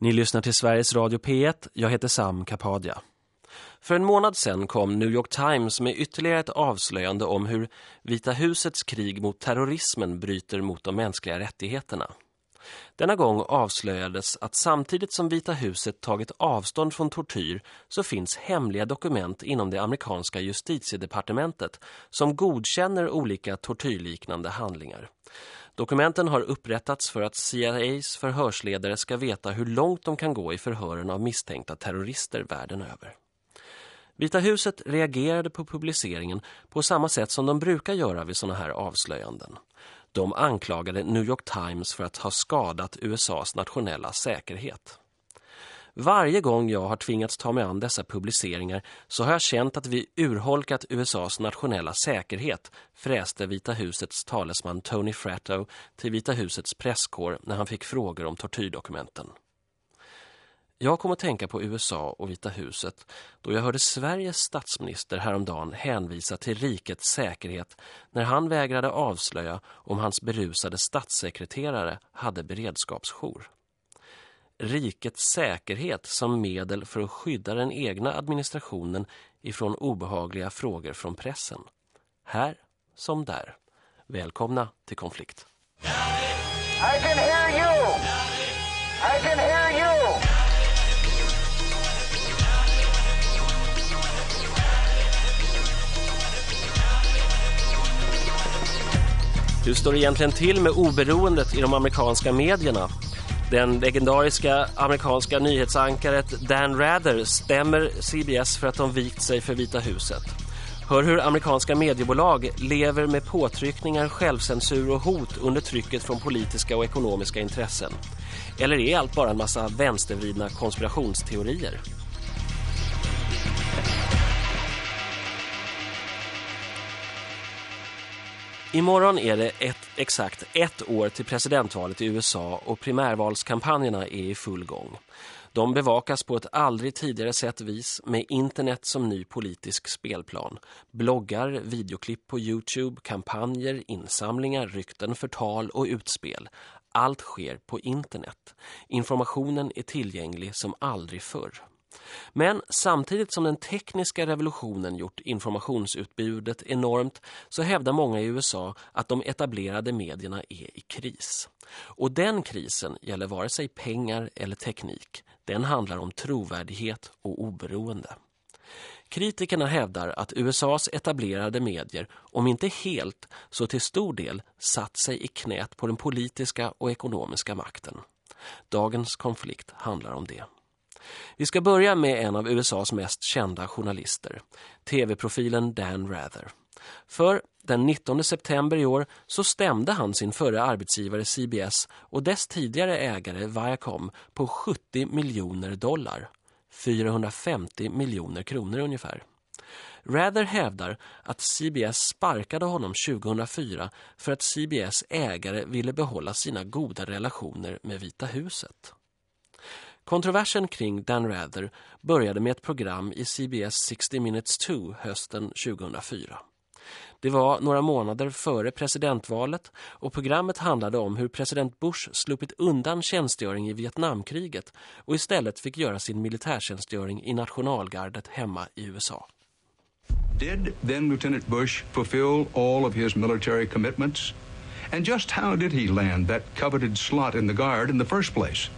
Ni lyssnar till Sveriges Radio P1. Jag heter Sam Kapadia. För en månad sedan kom New York Times med ytterligare ett avslöjande om hur Vita husets krig mot terrorismen bryter mot de mänskliga rättigheterna. Denna gång avslöjades att samtidigt som Vita huset tagit avstånd från tortyr så finns hemliga dokument inom det amerikanska justitiedepartementet som godkänner olika tortyrliknande handlingar. Dokumenten har upprättats för att CIAs förhörsledare ska veta hur långt de kan gå i förhören av misstänkta terrorister världen över. Vita huset reagerade på publiceringen på samma sätt som de brukar göra vid sådana här avslöjanden. De anklagade New York Times för att ha skadat USAs nationella säkerhet. Varje gång jag har tvingats ta mig an dessa publiceringar så har jag känt att vi urholkat USAs nationella säkerhet, fräste Vita husets talesman Tony Fratto till Vita husets presskår när han fick frågor om tortyrdokumenten. Jag kom att tänka på USA och Vita huset då jag hörde Sveriges statsminister häromdagen hänvisa till rikets säkerhet när han vägrade avslöja om hans berusade statssekreterare hade beredskapsjour. Rikets säkerhet som medel för att skydda den egna administrationen ifrån obehagliga frågor från pressen. Här som där. Välkomna till konflikt. I can hear you! I can hear you! Hur står det egentligen till med oberoendet i de amerikanska medierna? Den legendariska amerikanska nyhetsankaret Dan Rather stämmer CBS för att de vikt sig för Vita huset. Hör hur amerikanska mediebolag lever med påtryckningar, självcensur och hot under trycket från politiska och ekonomiska intressen. Eller är allt bara en massa vänstervridna konspirationsteorier? Imorgon är det ett, exakt ett år till presidentvalet i USA och primärvalskampanjerna är i full gång. De bevakas på ett aldrig tidigare sett vis med internet som ny politisk spelplan. Bloggar, videoklipp på Youtube, kampanjer, insamlingar, rykten, förtal och utspel. Allt sker på internet. Informationen är tillgänglig som aldrig förr. Men samtidigt som den tekniska revolutionen gjort informationsutbudet enormt så hävdar många i USA att de etablerade medierna är i kris. Och den krisen gäller vare sig pengar eller teknik. Den handlar om trovärdighet och oberoende. Kritikerna hävdar att USAs etablerade medier, om inte helt så till stor del, satt sig i knät på den politiska och ekonomiska makten. Dagens konflikt handlar om det. Vi ska börja med en av USAs mest kända journalister, tv-profilen Dan Rather. För den 19 september i år så stämde han sin förre arbetsgivare CBS och dess tidigare ägare Viacom på 70 miljoner dollar. 450 miljoner kronor ungefär. Rather hävdar att CBS sparkade honom 2004 för att CBS ägare ville behålla sina goda relationer med Vita huset. Kontroversen kring Dan Rather började med ett program i CBS 60 Minutes 2 hösten 2004. Det var några månader före presidentvalet och programmet handlade om hur president Bush sluppit undan tjänstgöring i Vietnamkriget och istället fick göra sin militärtjänstgöring i nationalgardet hemma i USA. Did then Lieutenant Bush fulfill all of his military commitments? And just how did he land that coveted slot in the guard in the first place?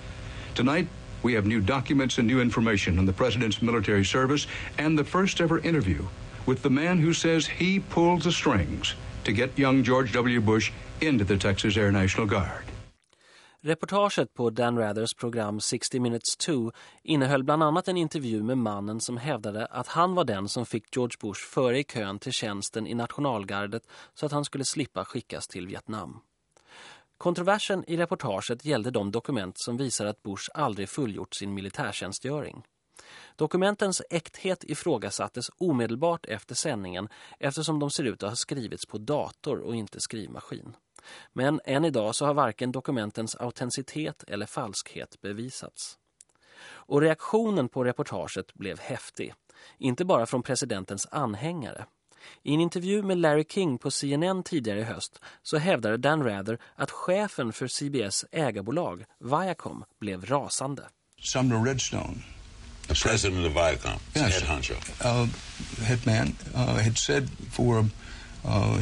Tonight We have new documents and new information on the president's military service and the first ever interview with the man who says he pulled the strings to get young George W. Bush into the Texas Air National Guard. Reportaget på Dan Rathers program 60 Minutes 2 innehöll bland annat en intervju med mannen som hävdade att han var den som fick George Bush före i kön till tjänsten i nationalgardet så att han skulle slippa skickas till Vietnam. Kontroversen i reportaget gällde de dokument som visar att Bush aldrig fullgjort sin militärtjänstgöring. Dokumentens äkthet ifrågasattes omedelbart efter sändningen eftersom de ser ut att ha skrivits på dator och inte skrivmaskin. Men än idag så har varken dokumentens autenticitet eller falskhet bevisats. Och reaktionen på reportaget blev häftig. Inte bara från presidentens anhängare. I en intervju med Larry King på CNN tidigare i höst så hävdade Dan Rather att chefen för CBS ägarbolag, Viacom, blev rasande. Sumner Redstone, the president of Viacom, yes, head honcho, uh, head man, uh, had said for uh,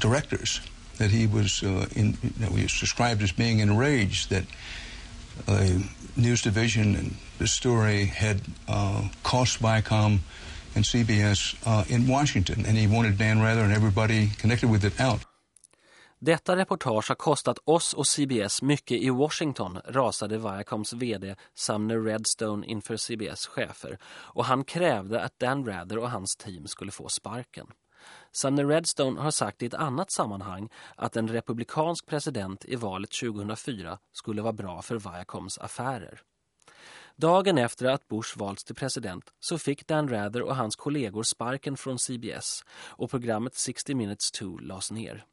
directors that he was uh, in, you know, he was described as being enraged that the news division and the story had uh, cost Viacom and CBS uh, in Washington, and he wanted Dan Rather and everybody connected with it out. Detta reportage har kostat oss och CBS mycket i Washington, rasade Viacoms vd Sumner Redstone inför CBS chefer och han krävde att Dan Rather och hans team skulle få sparken. Sumner Redstone har sagt i ett annat sammanhang att en republikansk president i valet 2004 skulle vara bra för Viacoms affärer. Dagen efter att Bush valts till president så fick Dan Rather och hans kollegor sparken från CBS och programmet 60 Minutes 2 lades ner.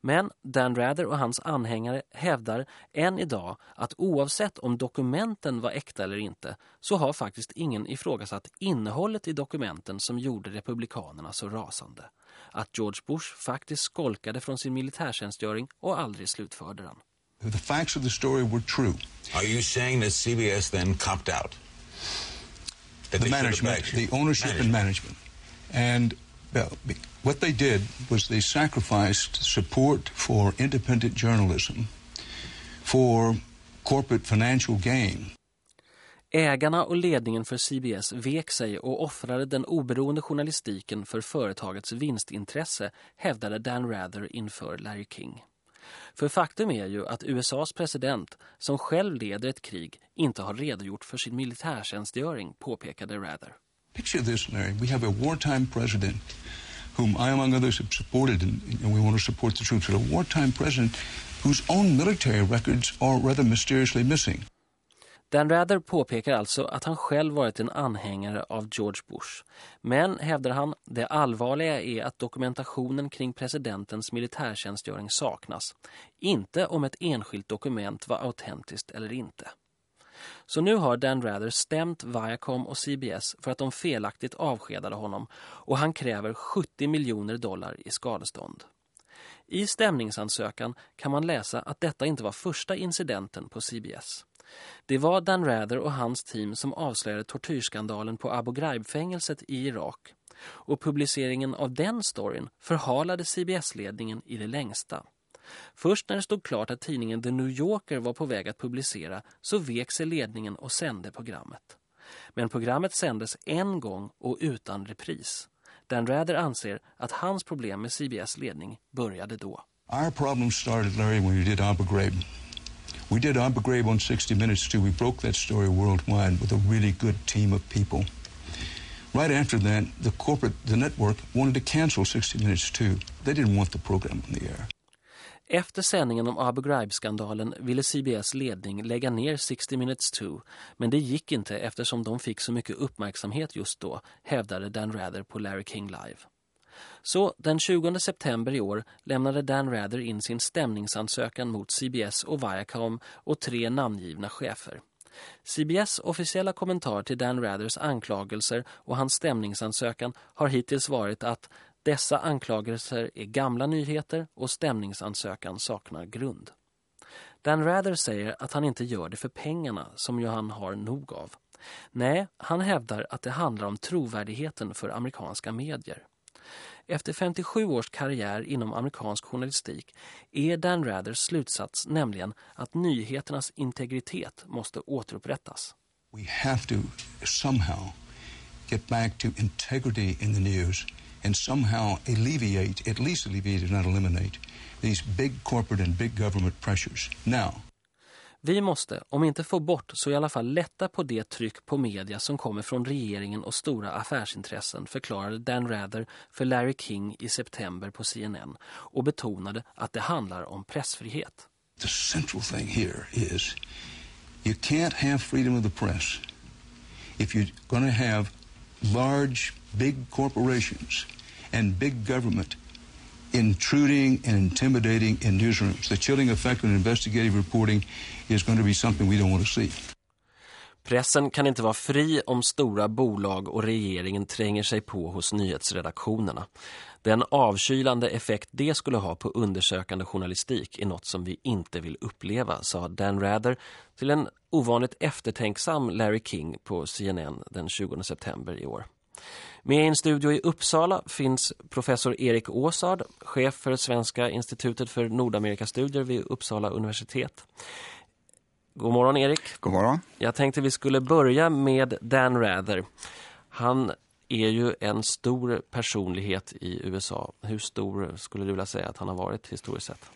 Men Dan Rather och hans anhängare hävdar än idag att oavsett om dokumenten var äkta eller inte så har faktiskt ingen ifrågasatt innehållet i dokumenten som gjorde republikanerna så rasande. Att George Bush faktiskt skolkade från sin militärtjänstgöring och aldrig slutförde den. The facts of the story were true. Are you saying that CBS then copped out? That the management, the ownership management. and management. And well, what they did was they sacrificed support for independent journalism for corporate financial gain. Ägarna och ledningen för CBS vek sig och offrade den oberoende journalistiken för företagets vinstintresse, hävdade Dan Rather inför Larry King. För faktum är ju att USAs president, som själv leder ett krig, inte har redogjort för sin militärtjänstgöring, påpekade Rather. Picture this, Larry. We have a wartime president whom I, among others, have supported, and, and we want to support the troops, but a wartime president whose own military records are rather mysteriously missing. Dan Rather påpekar alltså att han själv varit en anhängare av George Bush. Men, hävdar han, det allvarliga är att dokumentationen kring presidentens militärtjänstgöring saknas. Inte om ett enskilt dokument var autentiskt eller inte. Så nu har Dan Rather stämt Viacom och CBS för att de felaktigt avskedade honom och han kräver 70 miljoner dollar i skadestånd. I stämningsansökan kan man läsa att detta inte var första incidenten på CBS. Det var Dan Rather och hans team som avslöjade tortyrskandalen på Abu Ghraib-fängelset i Irak. Och publiceringen av den storyn förhalade CBS-ledningen i det längsta. Först när det stod klart att tidningen The New Yorker var på väg att publicera så vek sig ledningen och sände programmet. Men programmet sändes en gång och utan repris. Dan Rather anser att hans problem med CBS ledning började då. Our problem started, Larry, when you did Abu Ghraib. We did Abu Ghraib on 60 Minutes too. We broke that story worldwide with a really good team of people. Right after that, the corporate, the network, wanted to cancel 60 Minutes too. They didn't want the program on the air. Efter sändningen om Abu Ghraib-skandalen ville CBS ledning lägga ner 60 Minutes 2, men det gick inte eftersom de fick så mycket uppmärksamhet just då, hävdade Dan Rather på Larry King Live. Så den 20 september i år lämnade Dan Rather in sin stämningsansökan mot CBS och Viacom och tre namngivna chefer. CBS officiella kommentar till Dan Rathers anklagelser och hans stämningsansökan har hittills varit att dessa anklagelser är gamla nyheter och stämningsansökan saknar grund. Dan Rather säger att han inte gör det för pengarna som ju han har nog av. Nej, han hävdar att det handlar om trovärdigheten för amerikanska medier. Efter 57 års karriär inom amerikansk journalistik är Dan Rathers slutsats nämligen att nyheternas integritet måste återupprättas. We have to somehow get back to integrity in the news and somehow alleviate, at least alleviate if not eliminate, these big corporate and big government pressures. Now, vi måste, om inte få bort så i alla fall lätta på det tryck på media som kommer från regeringen och stora affärsintressen, förklarade Dan Rather för Larry King i september på CNN och betonade att det handlar om pressfrihet. The central thing here is you can't have freedom of the press if you're going to have large, big corporations and big government intruding and intimidating in newsrooms. The chilling effect on investigative reporting is going to be something we don't want to see. Pressen kan inte vara fri om stora bolag och regeringen tränger sig på hos nyhetsredaktionerna. Den avkylande effekt det skulle ha på undersökande journalistik är något som vi inte vill uppleva, sa Dan Rather till en ovanligt eftertänksam Larry King på CNN den 20 september i år. Med i en studio i Uppsala finns professor Erik Åsard, chef för Svenska institutet för Nordamerikastudier vid Uppsala universitet. God morgon Erik. God morgon. Jag tänkte vi skulle börja med Dan Rather. Han är ju en stor personlighet i USA. Hur stor skulle du vilja säga att han har varit historiskt sett?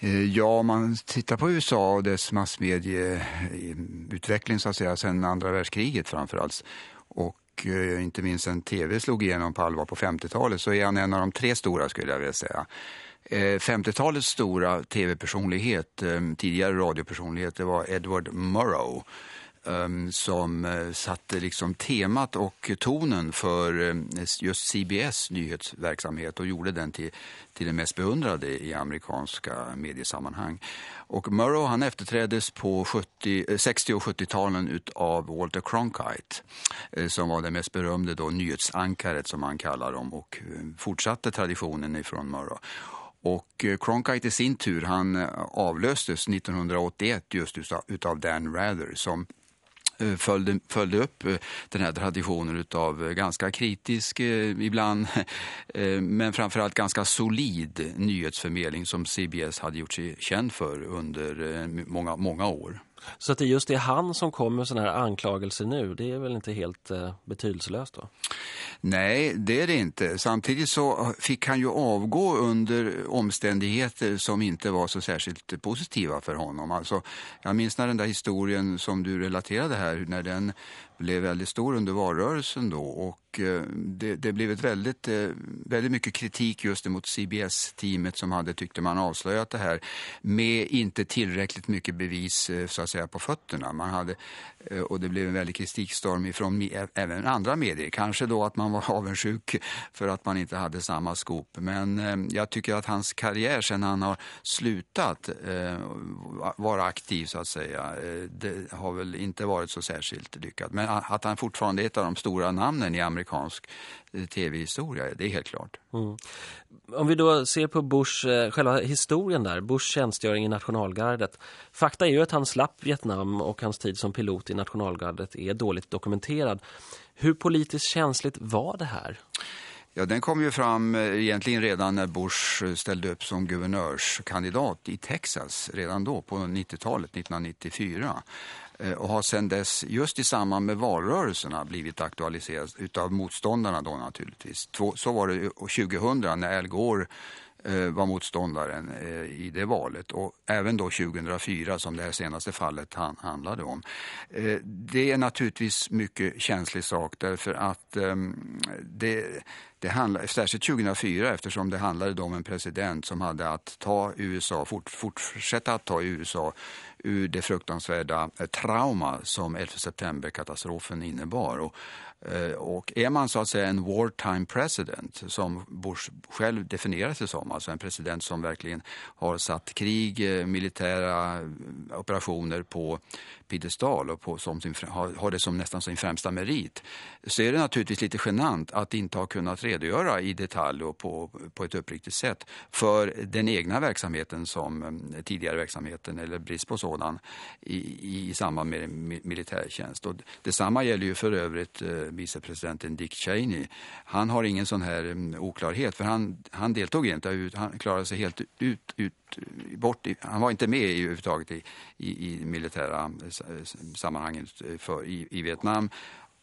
Eh, ja, om man tittar på USA och dess massmedieutveckling så att säga sedan andra världskriget framförallt och eh, inte minst en tv slog igenom på allvar på 50-talet så är han en av de tre stora skulle jag vilja säga. Eh, 50-talets stora tv-personlighet, eh, tidigare radiopersonlighet, det var Edward Murrow Ehm, som eh, satte liksom temat och tonen för eh, just CBS nyhetsverksamhet och gjorde den till, till den mest beundrade i amerikanska mediesammanhang. Och Murrow han efterträddes på 70, 60- eh, och 70-talen av Walter Cronkite som var den mest berömde då, nyhetsankaret som man kallar dem och fortsatte traditionen ifrån Murrow. Och Cronkite i sin tur, han avlöstes 1981 just utav Dan Rather som Eh, följde, följde upp eh, den här traditionen av eh, ganska kritisk ibland men framförallt ganska solid nyhetsförmedling som CBS hade gjort sig känd för under många, många år. Så att det just är han som kommer med sådana här anklagelser nu, det är väl inte helt eh, betydelselöst då? Nej, det är det inte. Samtidigt så fick han ju avgå under omständigheter som inte var så särskilt positiva för honom. Alltså, jag minns när den där historien som du relaterade här, när den blev väldigt stor under valrörelsen då och eh, det, det blev ett väldigt, eh, väldigt mycket kritik just mot CBS-teamet som hade tyckte man avslöjat det här med inte tillräckligt mycket bevis eh, så att säga på fötterna. Man hade, och det blev en väldig kritikstorm ifrån även andra medier. Kanske då att man var avundsjuk för att man inte hade samma skop. Men jag tycker att hans karriär sen han har slutat vara aktiv så att säga, det har väl inte varit så särskilt lyckat. Men att han fortfarande är ett av de stora namnen i amerikansk eh, tv-historia, det är helt klart. Mm. Om vi då ser på Bush, eh, själva historien där, Bush tjänstgöring i nationalgardet. Fakta är ju att han slapp Vietnam och hans tid som pilot i nationalgardet är dåligt dokumenterad. Hur politiskt känsligt var det här? Ja, den kom ju fram eh, egentligen redan när Bush ställde upp som guvernörskandidat i Texas redan då på 90-talet, 1994. Eh, och har sedan dess just i samband med valrörelserna blivit aktualiserat utav motståndarna då naturligtvis. Så var det 2000 när Al Gore eh, var motståndaren eh, i det valet och även då 2004 som det här senaste fallet handlade om. Eh, det är naturligtvis mycket känslig sak därför att ehm, det, det handlade, särskilt 2004 eftersom det handlade om en president som hade att ta USA, fort, fortsätta att ta USA ur det fruktansvärda eh, trauma som 11 september-katastrofen innebar. Och, eh, och är man så att säga en wartime president som Bush själv definierar sig som, alltså en president som verkligen har satt krig, eh, militära operationer på piedestal och på, som sin, har, har det som nästan sin främsta merit så är det naturligtvis lite genant att inte ha kunnat redogöra i detalj och på, på ett uppriktigt sätt för den egna verksamheten som mm, tidigare verksamheten eller brist på sådan i, i samband med militärtjänst. Och detsamma gäller ju för övrigt eh, vicepresidenten Dick Cheney. Han har ingen sån här um, oklarhet för han, han deltog inte, han klarade sig helt ut, ut bort, han var inte med i, överhuvudtaget i, i, i militära eh, sammanhanget för, i, i Vietnam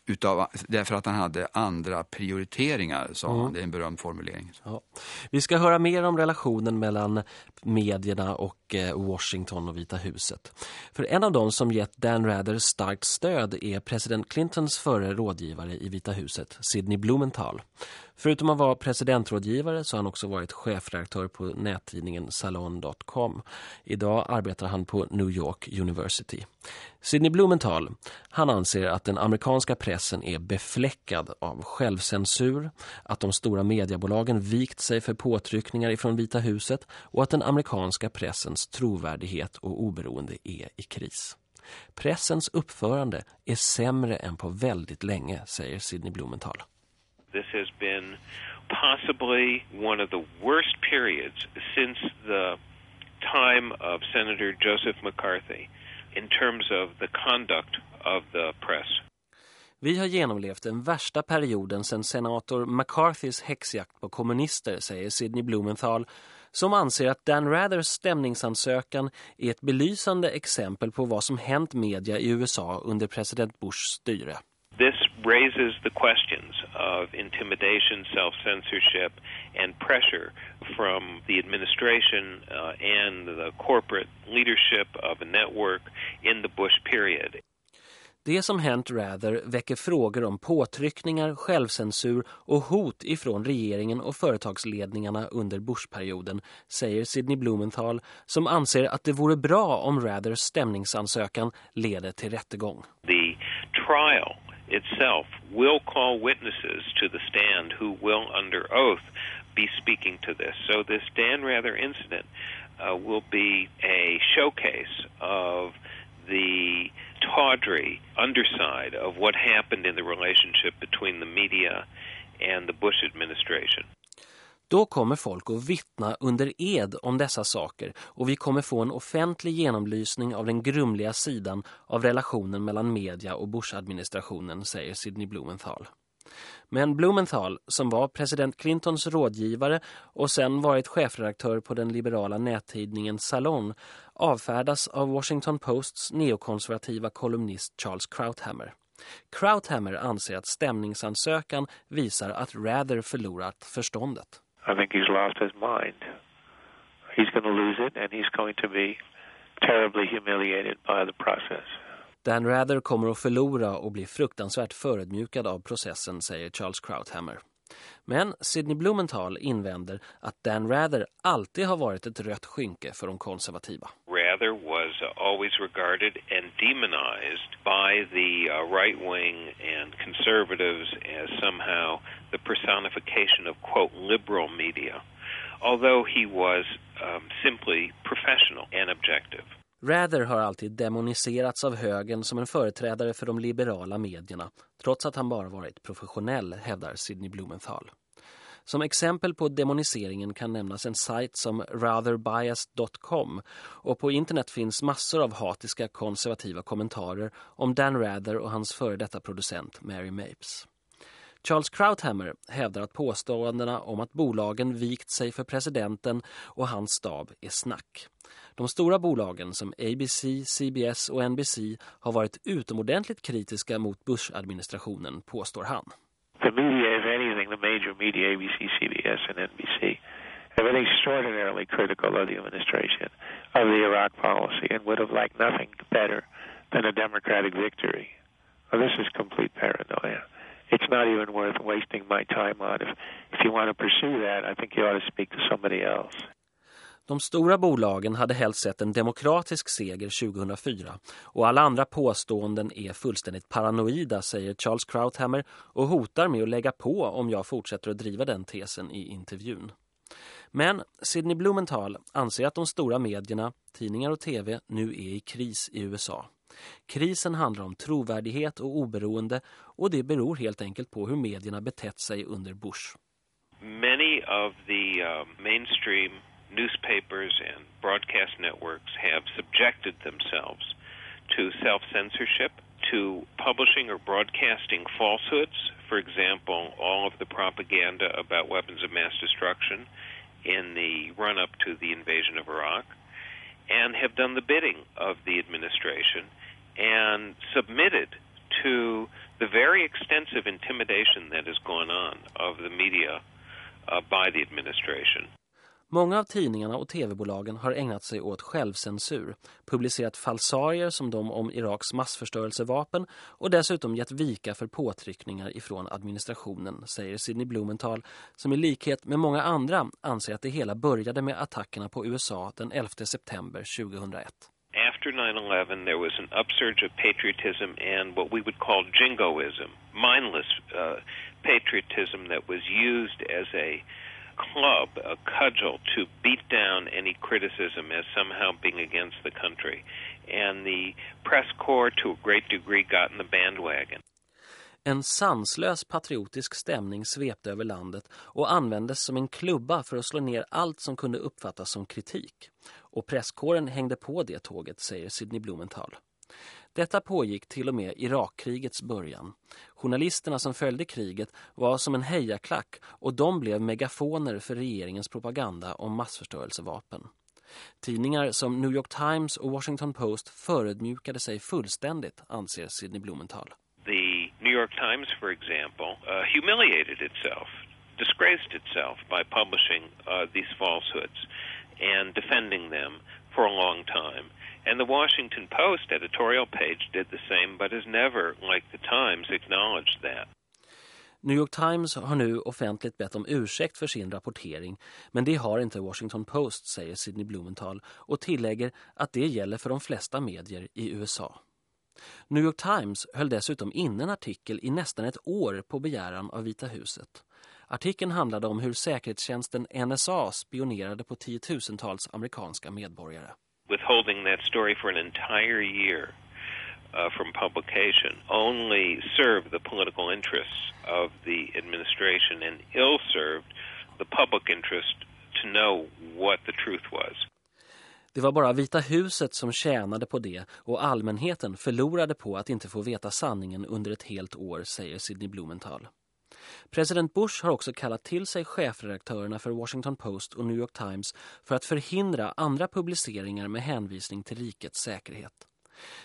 utav, därför att han hade andra prioriteringar, sa mm. han. Det är en berömd formulering. Ja. Vi ska höra mer om relationen mellan medierna och Eh, Washington och Vita huset. För en av dem som gett Dan Rather starkt stöd är president Clintons förre rådgivare i Vita huset, Sidney Blumenthal. Förutom att vara presidentrådgivare så har han också varit chefredaktör på nättidningen Salon.com. Idag arbetar han på New York University. Sidney Blumenthal, han anser att den amerikanska pressen är befläckad av självcensur, att de stora mediebolagen vikt sig för påtryckningar ifrån Vita huset och att den amerikanska pressen pressens trovärdighet och oberoende är i kris. Pressens uppförande är sämre än på väldigt länge, säger Sidney Blumenthal. This has been possibly one of the worst periods since the time of Senator Joseph McCarthy in terms of the conduct of the press. Vi har genomlevt den värsta perioden sedan senator McCarthys häxjakt på kommunister, säger Sidney Blumenthal, som anser att Dan Rathers stämningsansökan är ett belysande exempel på vad som hänt media i USA under president Bushs styre. This raises the questions of intimidation, self-censorship, and pressure from the administration uh, and the corporate leadership of a network in the Bush period. Det som hänt Rather väcker frågor om påtryckningar, självcensur och hot ifrån regeringen och företagsledningarna under Bush-perioden, säger Sidney Blumenthal som anser att det vore bra om Rathers stämningsansökan leder till rättegång. The trial itself will call witnesses to the stand who will under oath be speaking to this. So this Dan Rather incident uh, will be a showcase of the tawdry underside of what happened in the relationship between the media and the Bush administration. Då kommer folk att vittna under ed om dessa saker och vi kommer få en offentlig genomlysning av den grumliga sidan av relationen mellan media och Bush-administrationen, säger Sidney Blumenthal. Men Blumenthal, som var president Clintons rådgivare och sen varit chefredaktör på den liberala nättidningen Salon, avfärdas av Washington Posts neokonservativa kolumnist Charles Krauthammer. Krauthammer anser att stämningsansökan visar att Rather förlorat förståndet. I think he's lost his mind. He's going to lose it and he's going to be terribly humiliated by the process. Dan Rather kommer att förlora och bli fruktansvärt förödmjukad av processen, säger Charles Krauthammer. Men Sidney Blumenthal invänder att Dan Rather alltid har varit ett rött skynke för de konservativa. Rather was always regarded and demonized by the uh, right wing and conservatives as somehow the personification of quote liberal media, although he was um, simply professional and objective. Rather har alltid demoniserats av högen som en företrädare för de liberala medierna, trots att han bara varit professionell, hävdar Sidney Blumenthal. Som exempel på demoniseringen kan nämnas en sajt som ratherbiased.com och på internet finns massor av hatiska konservativa kommentarer om Dan Rather och hans före detta producent Mary Mapes. Charles Krauthammer hävdar att påståendena om att bolagen vikt sig för presidenten och hans stab är snack. De stora bolagen som ABC, CBS och NBC har varit utomordentligt kritiska mot Bush-administrationen, påstår han. The media, if anything, the major media, ABC, CBS and NBC, have been extraordinarily critical of the administration, of the Iraq policy, and would have liked nothing better than a Democratic victory. Well, this is complete paranoia. It's not even worth wasting my time on. If, if you want to pursue that, I think you ought to speak to somebody else. De stora bolagen hade helst sett en demokratisk seger 2004 och alla andra påståenden är fullständigt paranoida, säger Charles Krauthammer och hotar med att lägga på om jag fortsätter att driva den tesen i intervjun. Men Sidney Blumenthal anser att de stora medierna, tidningar och tv nu är i kris i USA. Krisen handlar om trovärdighet och oberoende och det beror helt enkelt på hur medierna betett sig under Bush. Many of the uh, mainstream newspapers and broadcast networks have subjected themselves to self-censorship, to publishing or broadcasting falsehoods, for example, all of the propaganda about weapons of mass destruction in the run-up to the invasion of Iraq, and have done the bidding of the administration and submitted to the very extensive intimidation that has gone on of the media uh, by the administration. Många av tidningarna och tv-bolagen har ägnat sig åt självcensur, publicerat falsarier som de om Iraks massförstörelsevapen och dessutom gett vika för påtryckningar ifrån administrationen, säger Sidney Blumenthal, som i likhet med många andra anser att det hela började med attackerna på USA den 11 september 2001. After 9-11, there was an upsurge of patriotism and what we would call jingoism, mindless uh, patriotism that was used as a club, a cudgel, to beat down any criticism as somehow being against the country. And the press corps, to a great degree, got in the bandwagon. En sanslös patriotisk stämning svepte över landet och användes som en klubba för att slå ner allt som kunde uppfattas som kritik. Och presskåren hängde på det tåget, säger Sidney Blumenthal. Detta pågick till och med Irakkrigets början. Journalisterna som följde kriget var som en hejaklack och de blev megafoner för regeringens propaganda om massförstörelsevapen. Tidningar som New York Times och Washington Post förödmjukade sig fullständigt, anser Sidney Blumenthal. The New York Times, for example, uh, humiliated itself, disgraced itself by publishing uh, these falsehoods and defending them for a long time. And the Washington Post editorial page did the same, but has never, like the Times, acknowledged that. New York Times har nu offentligt bett om ursäkt för sin rapportering, men det har inte Washington Post, säger Sidney Blumenthal och tillägger att det gäller för de flesta medier i USA. New York Times höll dessutom in en artikel i nästan ett år på begäran av Vita huset. Artikeln handlade om hur säkerhetstjänsten NSA spionerade på tiotusentals amerikanska medborgare. Withholding that story for an entire year uh, from publication only served the political interests of the administration and ill served the public interest to know what the truth was. Det var bara Vita huset som tjänade på det och allmänheten förlorade på att inte få veta sanningen under ett helt år, säger Sidney Blumenthal. President Bush har också kallat till sig chefredaktörerna för Washington Post och New York Times för att förhindra andra publiceringar med hänvisning till rikets säkerhet.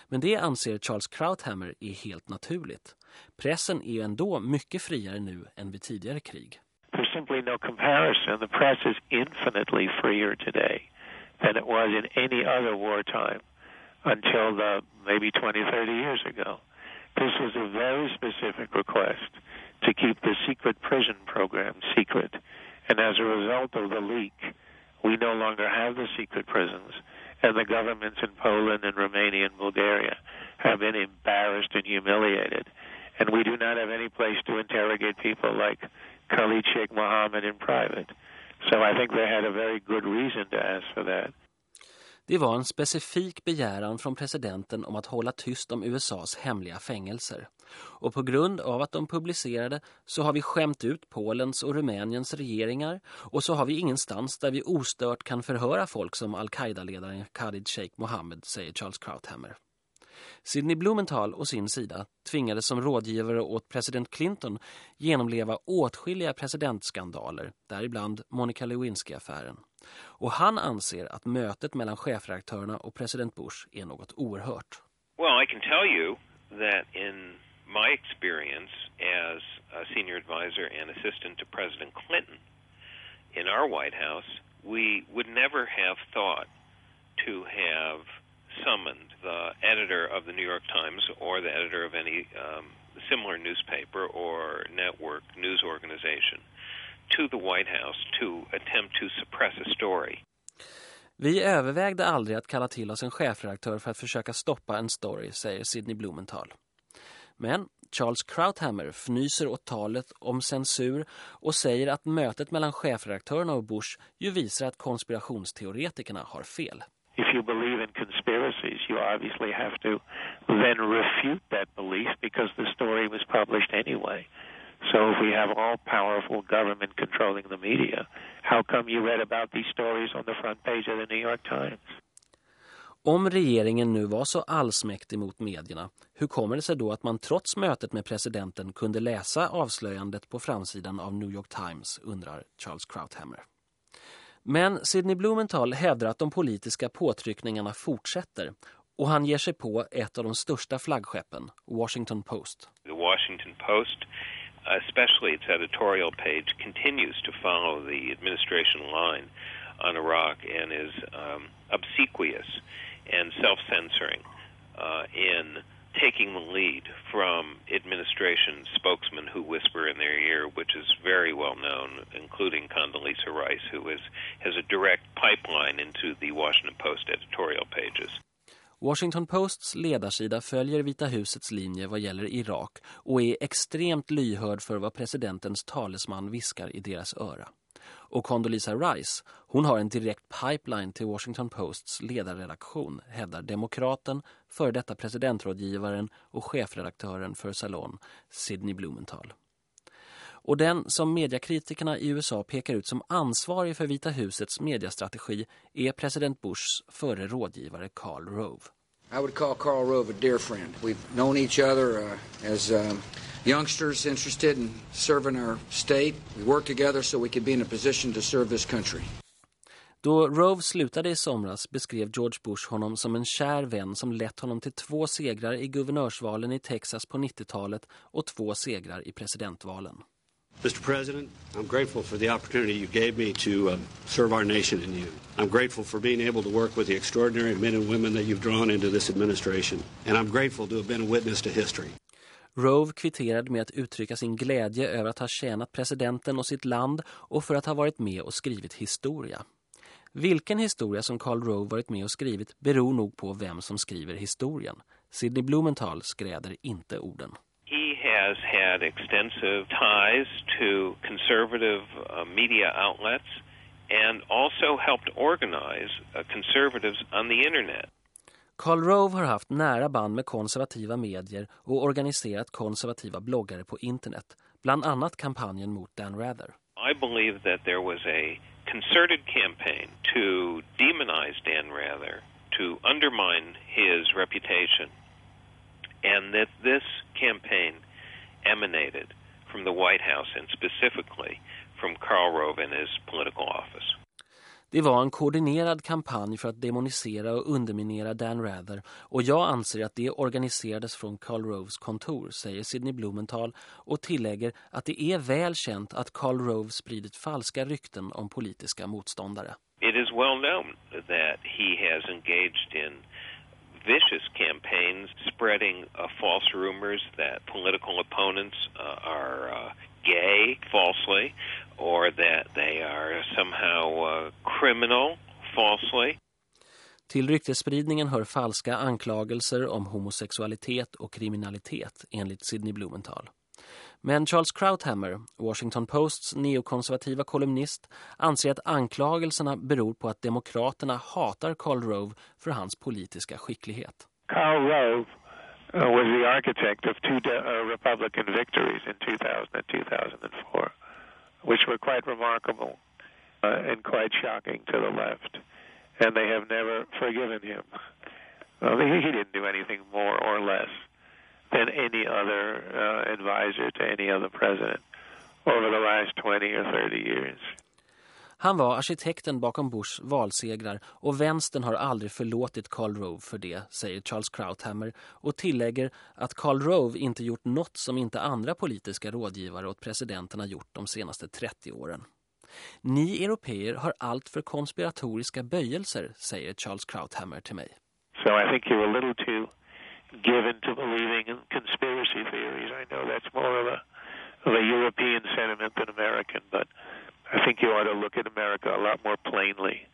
Men det anser Charles Krauthammer är helt naturligt. Pressen är ju ändå mycket friare nu än vid tidigare krig. There's simply no comparison. The press is infinitely freer today than it was in any other wartime until the maybe 20, 30 years ago. This was a very specific request to keep the secret prison program secret. And as a result of the leak, we no longer have the secret prisons. And the governments in Poland and Romania and Bulgaria have been embarrassed and humiliated. And we do not have any place to interrogate people like Khalid Sheikh Mohammed in private. So I think they had a very good reason to ask for that. Det var en specifik begäran från presidenten om att hålla tyst om USAs hemliga fängelser. Och på grund av att de publicerade så har vi skämt ut Polens och Rumäniens regeringar och så har vi ingenstans där vi ostört kan förhöra folk som Al-Qaida-ledaren Khalid Sheikh Mohammed, säger Charles Krauthammer. Sidney Blumenthal och sin sida tvingades som rådgivare åt president Clinton genomleva åtskilliga presidentskandaler, däribland Monica Lewinsky-affären. Och han anser att mötet mellan chefredaktörerna och president Bush är något oerhört. Well, I can tell you that in my experience as a senior advisor and assistant to President Clinton in our White House, we would never have thought to have summoned the editor of the New York Times or the editor of any um, similar newspaper or network news organization to the White House to attempt to suppress a story. Vi övervägde aldrig att kalla till oss en chefredaktör för att försöka stoppa en story, säger Sidney Blumenthal. Men Charles Krauthammer fnyser åt talet om censur och säger att mötet mellan chefredaktörerna och Bush ju visar att konspirationsteoretikerna har fel. If you believe in conspiracies, you obviously have to then refute that belief because the story was published anyway. So if we have all powerful government controlling the media, how come you read about these stories on the front page of the New York Times? Om regeringen nu var så allsmäktig mot medierna, hur kommer det sig då att man trots mötet med presidenten kunde läsa avslöjandet på framsidan av New York Times, undrar Charles Krauthammer. Men Sidney Blumenthal hävdar att de politiska påtryckningarna fortsätter och han ger sig på ett av de största flaggskeppen, Washington Post. The Washington Post especially its editorial page, continues to follow the administration line on Iraq and is um, obsequious and self-censoring uh, in taking the lead from administration spokesmen who whisper in their ear, which is very well known, including Condoleezza Rice, who is, has a direct pipeline into the Washington Post editorial pages. Washington Posts ledarsida följer Vita husets linje vad gäller Irak och är extremt lyhörd för vad presidentens talesman viskar i deras öra. Och Condoleezza Rice, hon har en direkt pipeline till Washington Posts ledarredaktion, hävdar demokraten, före detta presidentrådgivaren och chefredaktören för Salon, Sidney Blumenthal. Och den som mediekritikerna i USA pekar ut som ansvarig för Vita husets mediestrategi är president Bushs förre rådgivare Karl Rove. I would call Karl Rove a dear friend. We've known each other uh, as uh, youngsters interested in serving our state. We worked together so we could be in a position to serve this country. Då Rove slutade i somras beskrev George Bush honom som en kär vän som lett honom till två segrar i guvernörsvalen i Texas på 90-talet och två segrar i presidentvalen. Mr. President, I'm grateful for the opportunity you gave me to uh, serve our nation and you. I'm grateful for being able to work with the extraordinary men and women that you've drawn into this administration. And I'm grateful to have been a witness to history. Rove kvitterade med att uttrycka sin glädje över att ha tjänat presidenten och sitt land och för att ha varit med och skrivit historia. Vilken historia som Karl Rove varit med och skrivit beror nog på vem som skriver historien. Sidney Blumenthal skräder inte orden. Has had extensive ties to conservative uh, media outlets and also helped organize uh, conservatives on the internet. Karl Rove har haft nära band med konservativa medier och organiserat konservativa bloggare på internet, bland annat kampanjen mot Dan Rather. I believe that there was a concerted campaign to demonize Dan Rather, to undermine his reputation, and that this campaign emanated from the White House and specifically from Karl Rove in his political office. Det var en koordinerad kampanj för att demonisera och underminera Dan Rather och jag anser att det organiserades från Karl Roves kontor, säger Sidney Blumenthal och tillägger att det är väl känt att Karl Rove spridit falska rykten om politiska motståndare. It is well known that he has engaged in vicious campaigns spreading uh, false rumors that political opponents uh, are uh, gay falsely or that they are somehow uh, criminal falsely. Till ryktesspridningen hör falska anklagelser om homosexualitet och kriminalitet enligt Sidney Blumenthal. Men Charles Krauthammer, Washington Posts neokonservativa kolumnist, anser att anklagelserna beror på att demokraterna hatar Karl Rove för hans politiska skicklighet. Karl Rove uh, was the architect of two uh, Republican victories in 2000 and 2004, which were quite remarkable uh, and quite shocking to the left. And they have never forgiven him. He didn't do anything more or less than any other uh, advisor to any other president over the last 20 or 30 years. Han var arkitekten bakom Bushs valsegrar och vänstern har aldrig förlåtit Karl Rove för det, säger Charles Krauthammer och tillägger att Karl Rove inte gjort något som inte andra politiska rådgivare åt presidenten har gjort de senaste 30 åren. Ni europeer har allt för konspiratoriska böjelser, säger Charles Krauthammer till mig. So I think you're a little too given to believing in conspiracy theories. I know that's more of a, of a European sentiment than American, but I think you ought to look at America a lot more plainly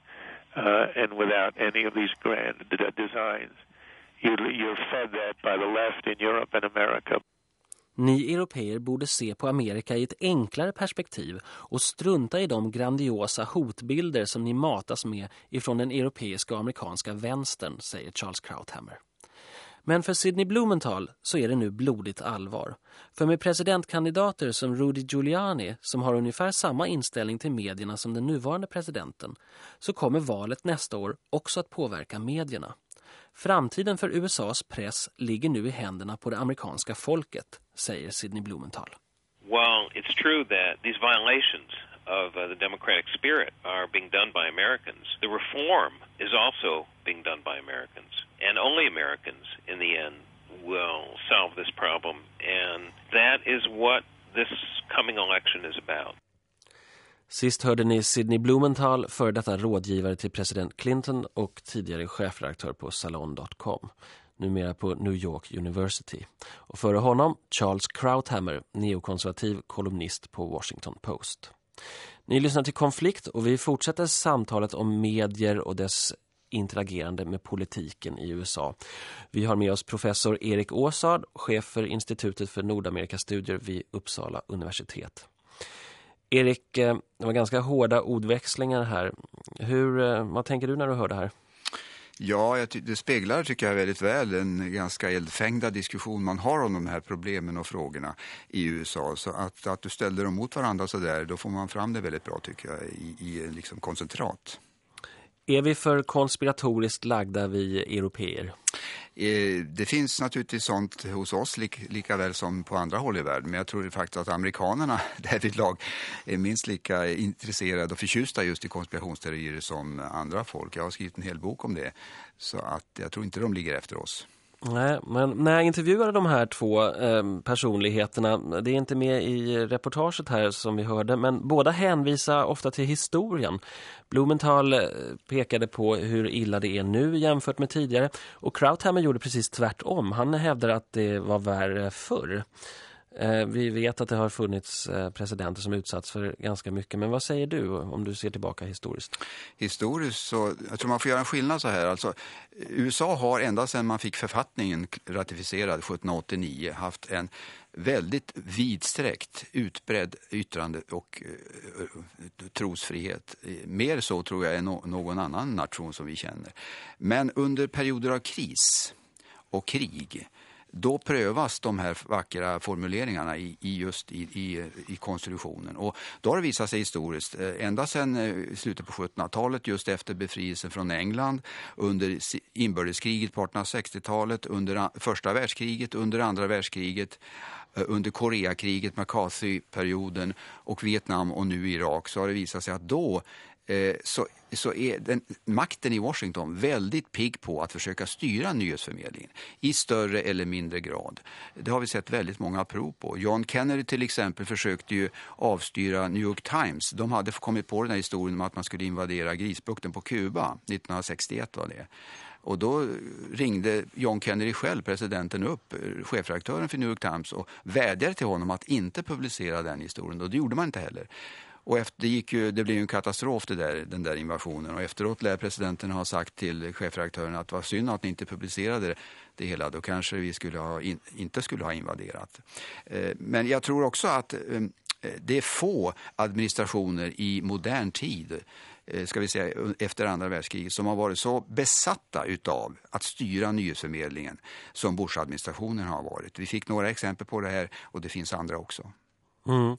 uh, and without any of these grand designs. You, you're fed that by the left in Europe and America. Ni europeer borde se på Amerika i ett enklare perspektiv och strunta i de grandiosa hotbilder som ni matas med ifrån den europeiska och amerikanska vänstern, säger Charles Krauthammer. Men för Sidney Blumenthal så är det nu blodigt allvar. För med presidentkandidater som Rudy Giuliani som har ungefär samma inställning till medierna som den nuvarande presidenten så kommer valet nästa år också att påverka medierna. Framtiden för USAs press ligger nu i händerna på det amerikanska folket, säger Sidney Blumenthal. Well, it's true that these violations of uh, the democratic spirit are being done by Americans. The reform is also being done by Americans. And only Americans, in the end, will solve this problem. And that is what this coming election is about. Sist hörde ni Sidney Blumenthal, för detta rådgivare till president Clinton och tidigare chefredaktör på Salon.com, numera på New York University. Och före honom Charles Krauthammer, neokonservativ kolumnist på Washington Post. Ni lyssnar till Konflikt och vi fortsätter samtalet om medier och dess interagerande med politiken i USA. Vi har med oss professor Erik Åsard, chef för Institutet för Nordamerikas studier vid Uppsala universitet. Erik, eh, det var ganska hårda ordväxlingar här. Hur, eh, vad tänker du när du hör det här? Ja, det speglar tycker jag väldigt väl en ganska eldfängda diskussion man har om de här problemen och frågorna i USA. Så att, att du ställer dem mot varandra så där, då får man fram det väldigt bra tycker jag i, i liksom koncentrat. Är vi för konspiratoriskt lagda vi europeer? Eh, det finns naturligtvis sånt hos oss lika väl som på andra håll i världen. Men jag tror faktiskt att amerikanerna därvid lag är minst lika intresserade och förtjusta just i konspirationsteorier som andra folk. Jag har skrivit en hel bok om det. Så att jag tror inte de ligger efter oss. Nej, men när jag intervjuade de här två eh, personligheterna, det är inte med i reportaget här som vi hörde, men båda hänvisar ofta till historien. Blumenthal eh, pekade på hur illa det är nu jämfört med tidigare och Krauthammer gjorde precis tvärtom. Han hävdar att det var värre förr. Eh, vi vet att det har funnits eh, presidenter som utsatts för ganska mycket. Men vad säger du om du ser tillbaka historiskt? Historiskt så, jag tror man får göra en skillnad så här. Alltså, USA har ända sedan man fick författningen ratificerad 1789 haft en väldigt vidsträckt, utbredd yttrande och eh, trosfrihet. Mer så tror jag än någon annan nation som vi känner. Men under perioder av kris och krig då prövas de här vackra formuleringarna i, i just i, i, i, konstitutionen. Och då har det visat sig historiskt, eh, ända sedan eh, slutet på 1700-talet, just efter befrielsen från England, under inbördeskriget på 1860-talet, under första världskriget, under andra världskriget, eh, under Koreakriget, McCarthy-perioden och Vietnam och nu Irak så har det visat sig att då Eh, så, så är den, makten i Washington väldigt pigg på att försöka styra nyhetsförmedlingen i större eller mindre grad. Det har vi sett väldigt många prov på. John Kennedy till exempel försökte ju avstyra New York Times. De hade kommit på den här historien om att man skulle invadera grisbukten på Kuba 1961 var det. Och då ringde John Kennedy själv, presidenten, upp eh, chefredaktören för New York Times och vädjade till honom att inte publicera den historien. Och det gjorde man inte heller. Och efter, det, gick ju, det blev ju en katastrof det där, den där invasionen. Och efteråt lär presidenten ha sagt till chefredaktören att det var synd att ni inte publicerade det hela. Då kanske vi skulle ha in, inte skulle ha invaderat. Eh, men jag tror också att eh, det är få administrationer i modern tid eh, ska vi säga, efter andra världskriget som har varit så besatta utav att styra nyhetsförmedlingen som Bush-administrationen har varit. Vi fick några exempel på det här och det finns andra också. Mm.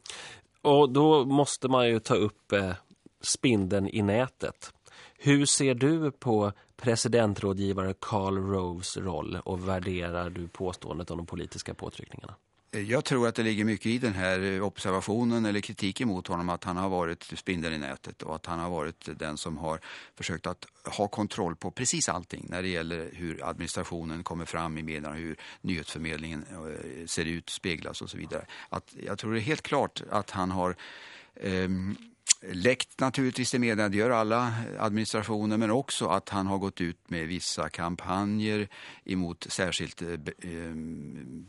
Och då måste man ju ta upp eh, spindeln i nätet. Hur ser du på presidentrådgivare Karl Roves roll och värderar du påståendet om de politiska påtryckningarna? Jag tror att det ligger mycket i den här eh, observationen eller kritiken mot honom att han har varit spindeln i nätet och att han har varit den som har försökt att ha kontroll på precis allting när det gäller hur administrationen kommer fram i medierna, hur nyhetsförmedlingen eh, ser ut, speglas och så vidare. Att, jag tror det är helt klart att han har... Eh, läckt naturligtvis i medierna, det gör alla administrationer, men också att han har gått ut med vissa kampanjer emot särskilt eh, ehm,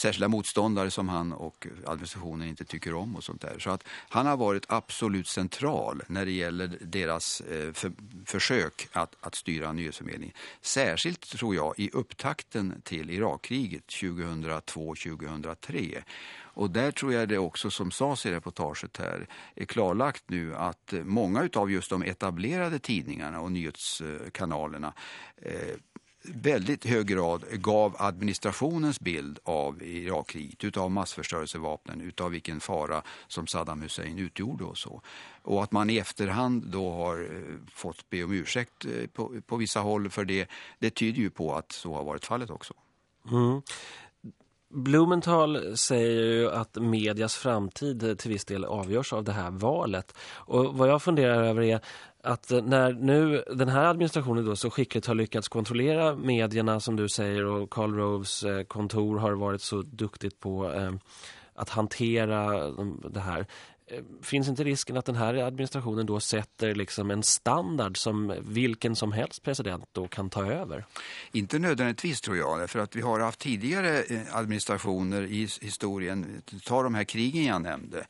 särskilda motståndare som han och administrationen inte tycker om och sånt där. Så att han har varit absolut central när det gäller deras eh, för, försök att, att styra nyhetsförmedlingen. Särskilt tror jag i upptakten till Irakkriget 2002-2003. Och där tror jag det också som sades i reportaget här är klarlagt nu att många av just de etablerade tidningarna och nyhetskanalerna eh, väldigt hög grad gav administrationens bild av Irakkriget, utav massförstörelsevapnen, utav vilken fara som Saddam Hussein utgjorde och så. Och att man i efterhand då har eh, fått be om ursäkt eh, på, på vissa håll för det, det tyder ju på att så har varit fallet också. Mm. Blumenthal säger ju att medias framtid till viss del avgörs av det här valet. Och vad jag funderar över är att när nu den här administrationen då så skickligt har lyckats kontrollera medierna som du säger och Karl Roves eh, kontor har varit så duktigt på eh, att hantera mm, det här. Eh, finns inte risken att den här administrationen då sätter liksom en standard som vilken som helst president då kan ta över? Inte nödvändigtvis tror jag, för att vi har haft tidigare eh, administrationer i historien, ta de här krigen jag nämnde,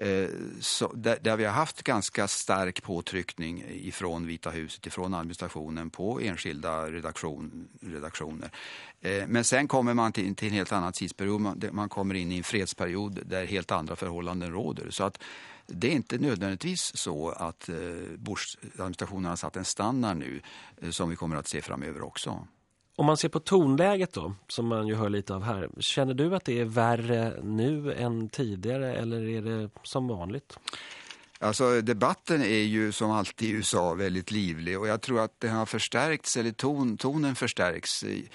Eh, så, där, där, vi har haft ganska stark påtryckning ifrån Vita huset, ifrån administrationen på enskilda redaktion, redaktioner. Eh, men sen kommer man till, till en helt annan tidsperiod. Man, man kommer in i en fredsperiod där helt andra förhållanden råder. Så att det är inte nödvändigtvis så att eh, Bush-administrationen har satt en standard nu eh, som vi kommer att se framöver också. Om man ser på tonläget då, som man ju hör lite av här, känner du att det är värre nu än tidigare eller är det som vanligt? Alltså debatten är ju som alltid i USA väldigt livlig och jag tror att den har förstärkts, eller ton, tonen förstärks i,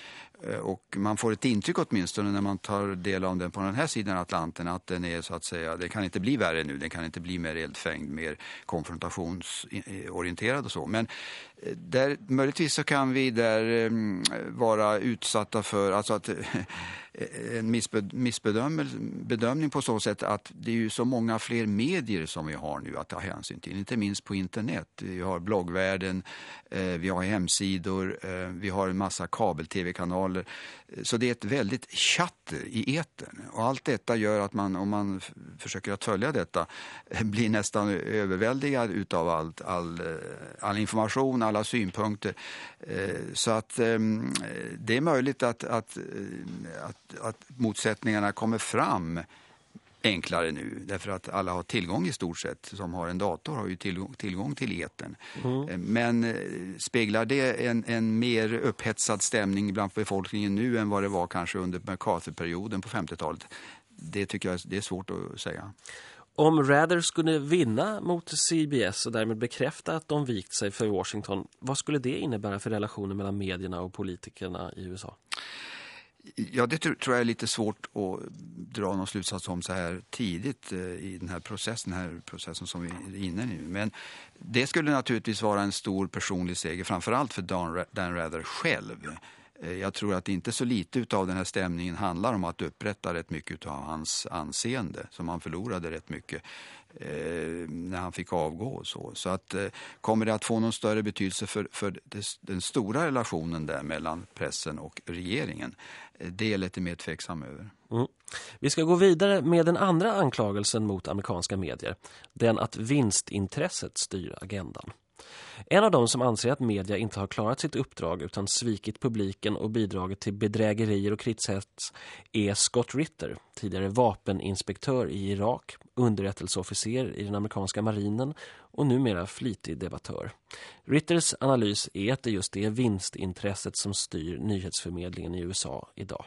eh, och man får ett intryck åtminstone när man tar del av den på den här sidan Atlanten att den är så att säga, det kan inte bli värre nu, den kan inte bli mer eldfängd, mer konfrontationsorienterad och så. Men där, möjligtvis så kan vi där ehm, vara utsatta för alltså att en missbedömning på så sätt att det är ju så många fler medier som vi har nu att ta hänsyn till. Inte minst på internet. Vi har bloggvärlden, eh, vi har hemsidor, eh, vi har en massa kabel-tv-kanaler. Så det är ett väldigt chatter i eten. Och allt detta gör att man, om man försöker att följa detta, blir nästan överväldigad utav allt, all, eh, all information, alla synpunkter. Så att ehm, det är möjligt att, att, att att motsättningarna kommer fram enklare nu därför att alla har tillgång i stort sett som har en dator har ju tillgång, tillgång till eten. Mm. Eh, men eh, speglar det en, en mer upphetsad stämning bland befolkningen nu än vad det var kanske under McCarthy-perioden på 50-talet? Det tycker jag det är svårt att säga. Om Rather skulle vinna mot CBS och därmed bekräfta att de vikt sig för Washington, vad skulle det innebära för relationen mellan medierna och politikerna i USA? Ja, det tror jag är lite svårt att dra någon slutsats om så här tidigt eh, i den här processen, den här processen som vi är inne i nu. Men det skulle naturligtvis vara en stor personlig seger, framförallt för Dan Rather själv. Eh, jag tror att inte så lite av den här stämningen handlar om att upprätta rätt mycket av hans anseende, som han förlorade rätt mycket eh, när han fick avgå och så. Så att eh, kommer det att få någon större betydelse för, för det, den stora relationen där mellan pressen och regeringen? Eh, det är lite mer tveksam över. Mm. Vi ska gå vidare med den andra anklagelsen mot amerikanska medier. Den att vinstintresset styr agendan. En av dem som anser att media inte har klarat sitt uppdrag utan svikit publiken och bidragit till bedrägerier och krigshets är Scott Ritter, tidigare vapeninspektör i Irak, underrättelseofficer i den amerikanska marinen och numera flitig debattör. Ritters analys är att det just det vinstintresset som styr nyhetsförmedlingen i USA idag.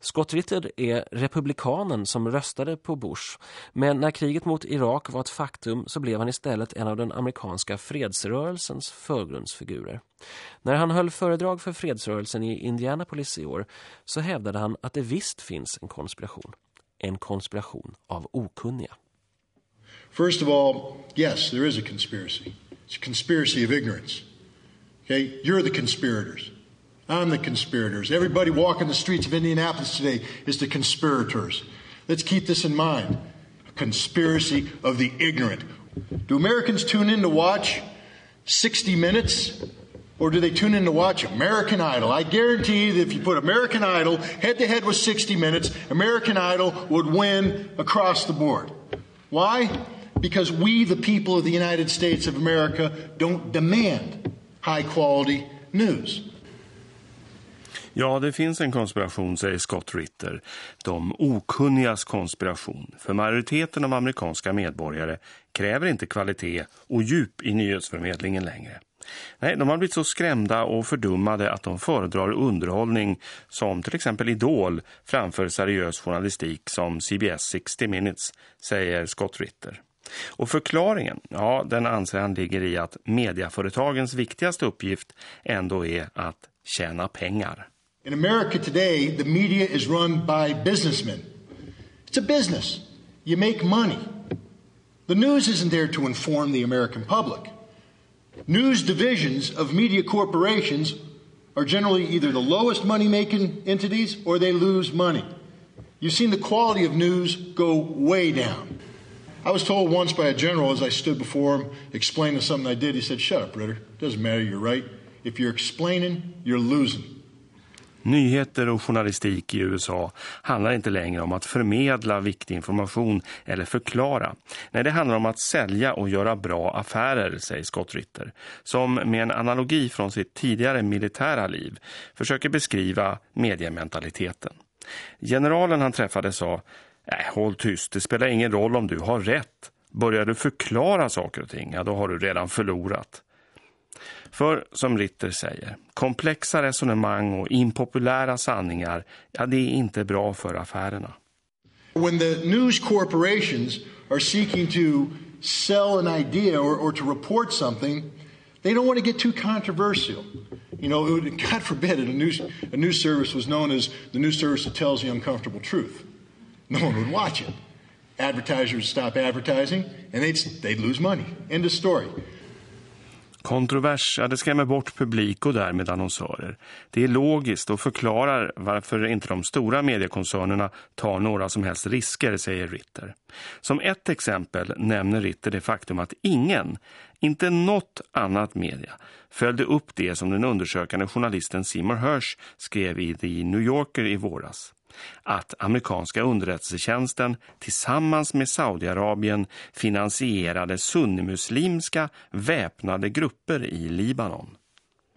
Scott Ritter är republikanen som röstade på Bush. Men när kriget mot Irak var ett faktum så blev han istället en av den amerikanska fredsrörelsens förgrundsfigurer. När han höll föredrag för fredsrörelsen i Indianapolis i år så hävdade han att det visst finns en konspiration. En konspiration av okunniga. First of all, yes, there is a conspiracy. It's a conspiracy of ignorance. Okay? You're the conspirators. I'm the conspirators. Everybody walking the streets of Indianapolis today is the conspirators. Let's keep this in mind. A conspiracy of the ignorant. Do Americans tune in to watch 60 Minutes? Or do they tune in to watch American Idol? I guarantee that if you put American Idol head to head with 60 Minutes, American Idol would win across the board. Why? Because we, the people of the United States of America, don't demand high quality news. Ja, det finns en konspiration, säger Scott Ritter. De okunnigas konspiration. För majoriteten av amerikanska medborgare kräver inte kvalitet och djup i nyhetsförmedlingen längre. Nej, de har blivit så skrämda och fördummade att de föredrar underhållning som till exempel Idol framför seriös journalistik som CBS 60 Minutes, säger Scott Ritter. Och förklaringen, ja, den anser han ligger i att mediaföretagens viktigaste uppgift ändå är att tjäna pengar. In America today, the media is run by businessmen. It's a business. You make money. The news isn't there to inform the American public. News divisions of media corporations are generally either the lowest money making entities or they lose money. You've seen the quality of news go way down. I was told once by a general as I stood before him explaining something I did, he said, Shut up, Ritter. Doesn't matter, you're right. If you're explaining, you're losing. Nyheter och journalistik i USA handlar inte längre om att förmedla viktig information eller förklara. Nej, det handlar om att sälja och göra bra affärer, säger Scott Ritter, som med en analogi från sitt tidigare militära liv försöker beskriva mediementaliteten. Generalen han träffade sa, nej, håll tyst, det spelar ingen roll om du har rätt. Börjar du förklara saker och ting, ja då har du redan förlorat. För som Ritter säger, komplexa resonemang och impopulära sanningar, ja det är inte bra för affärerna. When the news corporations are seeking to sell an idea or, or to report something, they don't want to get too controversial. You know, God forbid a news, a news service was known as the news service that tells the uncomfortable truth. No one would watch it. Advertisers would stop advertising and they'd, they'd lose money. End of story. Kontrovers, ja, det skrämmer bort publik och därmed annonsörer. Det är logiskt och förklarar varför inte de stora mediekoncernerna tar några som helst risker, säger Ritter. Som ett exempel nämner Ritter det faktum att ingen, inte något annat media, följde upp det som den undersökande journalisten Seymour Hersh skrev i The New Yorker i våras att amerikanska underrättelsetjänsten tillsammans med Saudiarabien finansierade sunnimuslimska väpnade grupper i Libanon.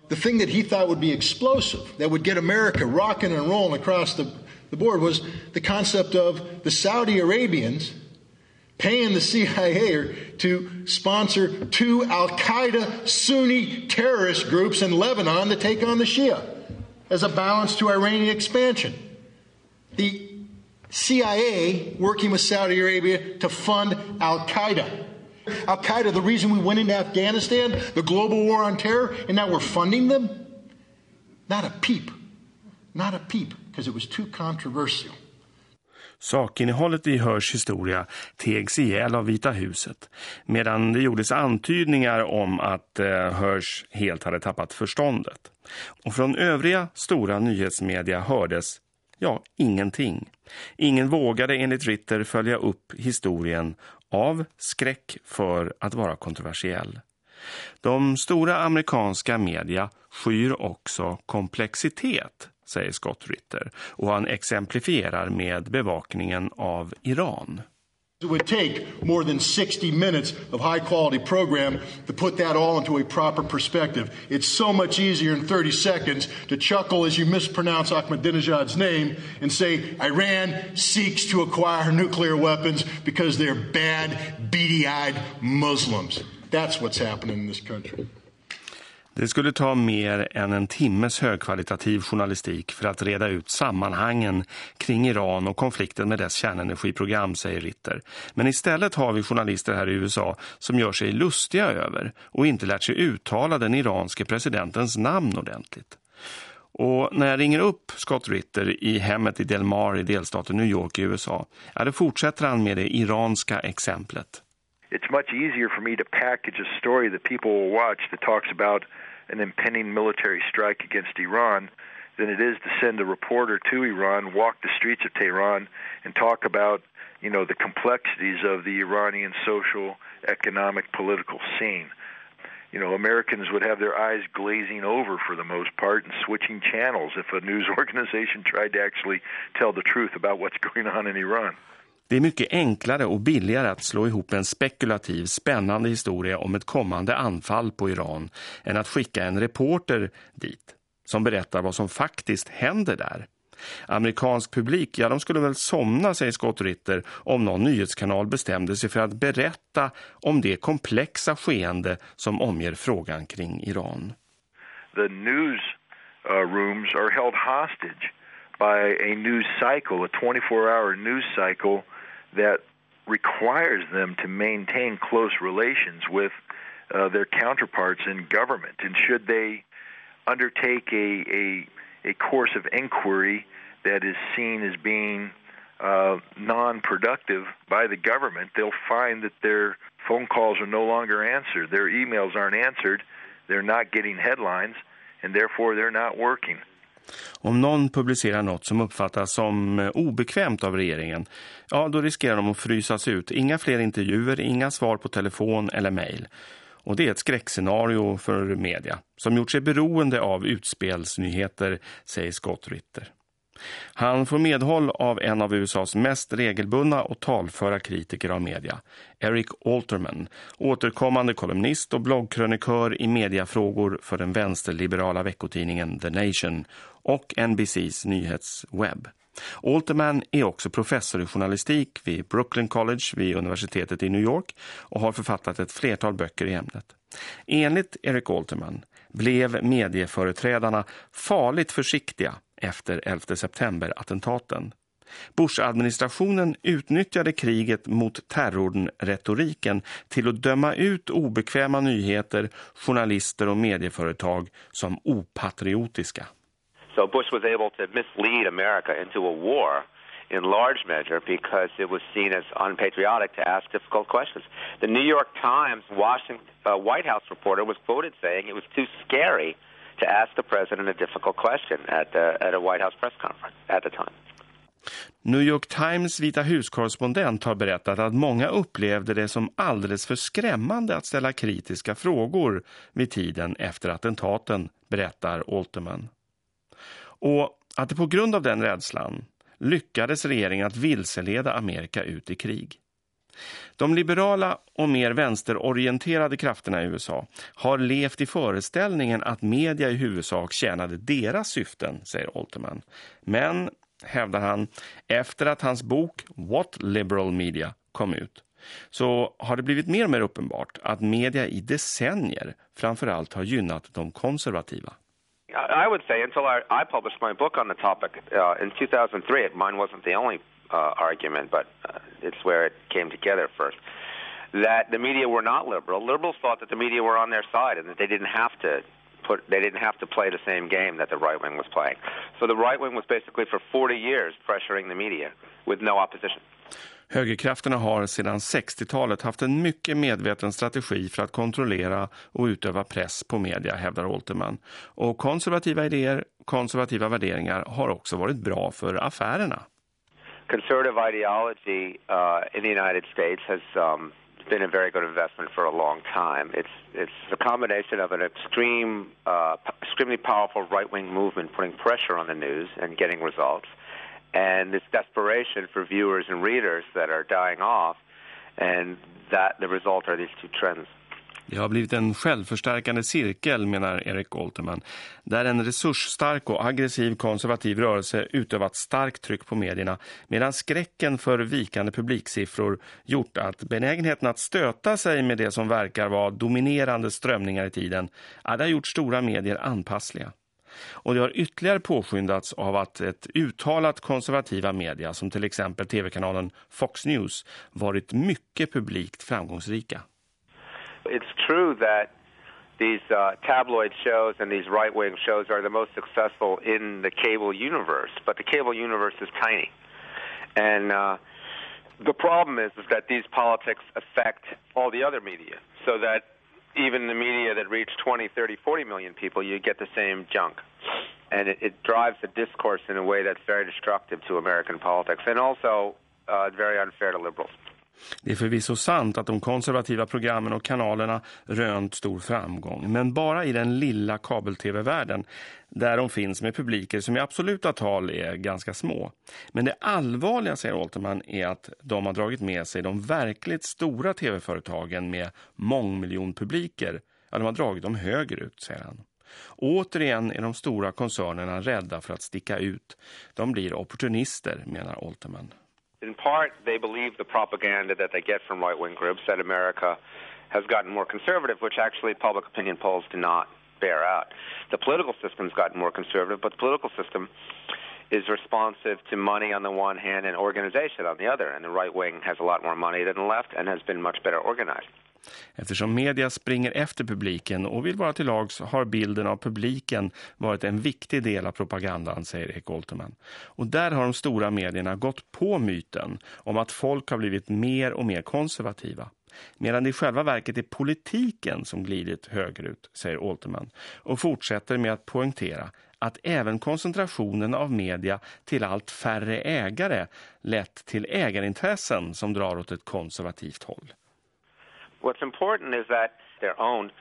The thing that he thought would be explosive, that would get America rocking and rolling across the, the board was the concept of the Saudi Arabians paying the CIA to sponsor two Al-Qaeda Sunni terrorist groups in Lebanon to take on the Shia as a balance to Iranian expansion the CIA working with Saudi Arabia to fund Al Qaeda. Al Qaeda, the reason we went into Afghanistan, the global war on terror, and now we're funding them? Not a peep. Not a peep, because it was too controversial. Sakinnehållet i Hörs historia tegs ihjäl av Vita huset medan det gjordes antydningar om att eh, Hörs helt hade tappat förståndet. Och från övriga stora nyhetsmedia hördes Ja, ingenting. Ingen vågade enligt Ritter följa upp historien av skräck för att vara kontroversiell. De stora amerikanska media skyr också komplexitet, säger Scott Ritter, och han exemplifierar med bevakningen av Iran. It would take more than 60 minutes of high quality program to put that all into a proper perspective. It's so much easier in 30 seconds to chuckle as you mispronounce Ahmadinejad's name and say Iran seeks to acquire nuclear weapons because they're bad, beady eyed Muslims. That's what's happening in this country. Det skulle ta mer än en timmes högkvalitativ journalistik för att reda ut sammanhangen kring Iran och konflikten med dess kärnenergiprogram, säger Ritter. Men istället har vi journalister här i USA som gör sig lustiga över och inte lärt sig uttala den iranske presidentens namn ordentligt. Och när jag ringer upp Scott Ritter i hemmet i Del Mar i delstaten New York i USA, ja, då fortsätter han med det iranska exemplet. It's much easier for me to package a story that people will watch that talks about an impending military strike against Iran than it is to send a reporter to Iran, walk the streets of Tehran, and talk about, you know, the complexities of the Iranian social, economic, political scene. You know, Americans would have their eyes glazing over for the most part and switching channels if a news organization tried to actually tell the truth about what's going on in Iran. Det är mycket enklare och billigare att slå ihop en spekulativ, spännande historia om ett kommande anfall på Iran än att skicka en reporter dit som berättar vad som faktiskt händer där. Amerikansk publik, ja de skulle väl somna, säger Scott Ritter, om någon nyhetskanal bestämde sig för att berätta om det komplexa skeende som omger frågan kring Iran. The news uh, rooms are held hostage by a news cycle, a 24-hour news cycle that requires them to maintain close relations with uh, their counterparts in government. And should they undertake a, a, a course of inquiry that is seen as being uh, non-productive by the government, they'll find that their phone calls are no longer answered, their emails aren't answered, they're not getting headlines, and therefore they're not working. Om någon publicerar något som uppfattas som eh, obekvämt av regeringen, ja då riskerar de att frysas ut. Inga fler intervjuer, inga svar på telefon eller mejl. Och det är ett skräckscenario för media som gjort sig beroende av utspelsnyheter, säger Scott Ritter. Han får medhåll av en av USAs mest regelbundna och talföra kritiker av media, Eric Alterman, återkommande kolumnist och bloggkrönikör i mediafrågor för den vänsterliberala veckotidningen The Nation och NBCs nyhetswebb. Alterman är också professor i journalistik vid Brooklyn College vid universitetet i New York och har författat ett flertal böcker i ämnet. Enligt Eric Alterman blev medieföreträdarna farligt försiktiga efter 11 september-attentaten. Bush-administrationen utnyttjade kriget mot terrorn-retoriken till att döma ut obekväma nyheter, journalister och medieföretag som opatriotiska. So Bush was able to mislead America into a war in large measure because it was seen as unpatriotic to ask difficult questions. The New York Times Washington uh, White House reporter was quoted saying it was too scary to ask the president a difficult question at, the, at a White House press conference at the time. New York Times Vita huskorrespondent har berättat att många upplevde det som alldeles för skrämmande att ställa kritiska frågor vid tiden efter attentaten, berättar Alterman. Och att det på grund av den rädslan lyckades regeringen att vilseleda Amerika ut i krig. De liberala och mer vänsterorienterade krafterna i USA har levt i föreställningen att media i huvudsak tjänade deras syften, säger Alterman. Men, hävdar han, efter att hans bok What Liberal Media kom ut så har det blivit mer och mer uppenbart att media i decennier framförallt har gynnat de konservativa. I would say until I, I published my book on the topic uh, in 2003, mine wasn't the only uh, argument, but uh, it's where it came together first, that the media were not liberal. Liberals thought that the media were on their side and that they didn't have to put they didn't have to play the same game that the right wing was playing. So the right wing was basically for 40 years pressuring the media with no opposition. Högerkrafterna har sedan 60-talet haft en mycket medveten strategi för att kontrollera och utöva press på media, hävdar Olterman. Och konservativa idéer, konservativa värderingar har också varit bra för affärerna. Conservative ideology uh, in the United States has um, been a very good investment for a long time. It's it's a combination of an extreme, uh, extremely powerful right-wing movement putting pressure on the news and getting results and this desperation for viewers and readers that are dying off and that the result are these two trends. Det har blivit en självförstärkande cirkel, menar Erik Olterman, där en resursstark och aggressiv konservativ rörelse utövat starkt tryck på medierna, medan skräcken för vikande publiksiffror gjort att benägenheten att stöta sig med det som verkar vara dominerande strömningar i tiden, hade gjort stora medier anpassliga. Och det har ytterligare påskyndats av att ett uttalat konservativa media som till exempel tv-kanalen Fox News varit mycket publikt framgångsrika. It's true that these uh, tabloid shows and these right-wing shows are the most successful in the cable universe, but the cable universe is tiny. And uh, the problem is, is that these politics affect all the other media, so that even the media that reach 20, 30, 40 million people, you get the same junk. And it, it drives the discourse in a way that's very destructive to American politics and also uh, very unfair to liberals. Det är förvisso sant att de konservativa programmen och kanalerna rönt stor framgång, men bara i den lilla kabel-tv-världen där de finns med publiker som i absoluta tal är ganska små. Men det allvarliga, säger Alterman, är att de har dragit med sig de verkligt stora tv-företagen med mångmiljonpubliker. Ja, de har dragit dem högerut, säger han. Återigen är de stora koncernerna rädda för att sticka ut. De blir opportunister, menar Alterman. In part, they believe the propaganda that they get from right-wing groups that America has gotten more conservative, which actually public opinion polls do not bear out. The political system's gotten more conservative, but the political system is responsive to money on the one hand and organization on the other. And the right wing has a lot more money than the left and has been much better organized. Eftersom media springer efter publiken och vill vara till lags har bilden av publiken varit en viktig del av propagandan, säger Erik Olterman. Och där har de stora medierna gått på myten om att folk har blivit mer och mer konservativa. Medan det i själva verket är politiken som glidit högerut, säger Olterman. Och fortsätter med att poängtera att även koncentrationen av media till allt färre ägare lett till ägarintressen som drar åt ett konservativt håll. What's important is that they're owned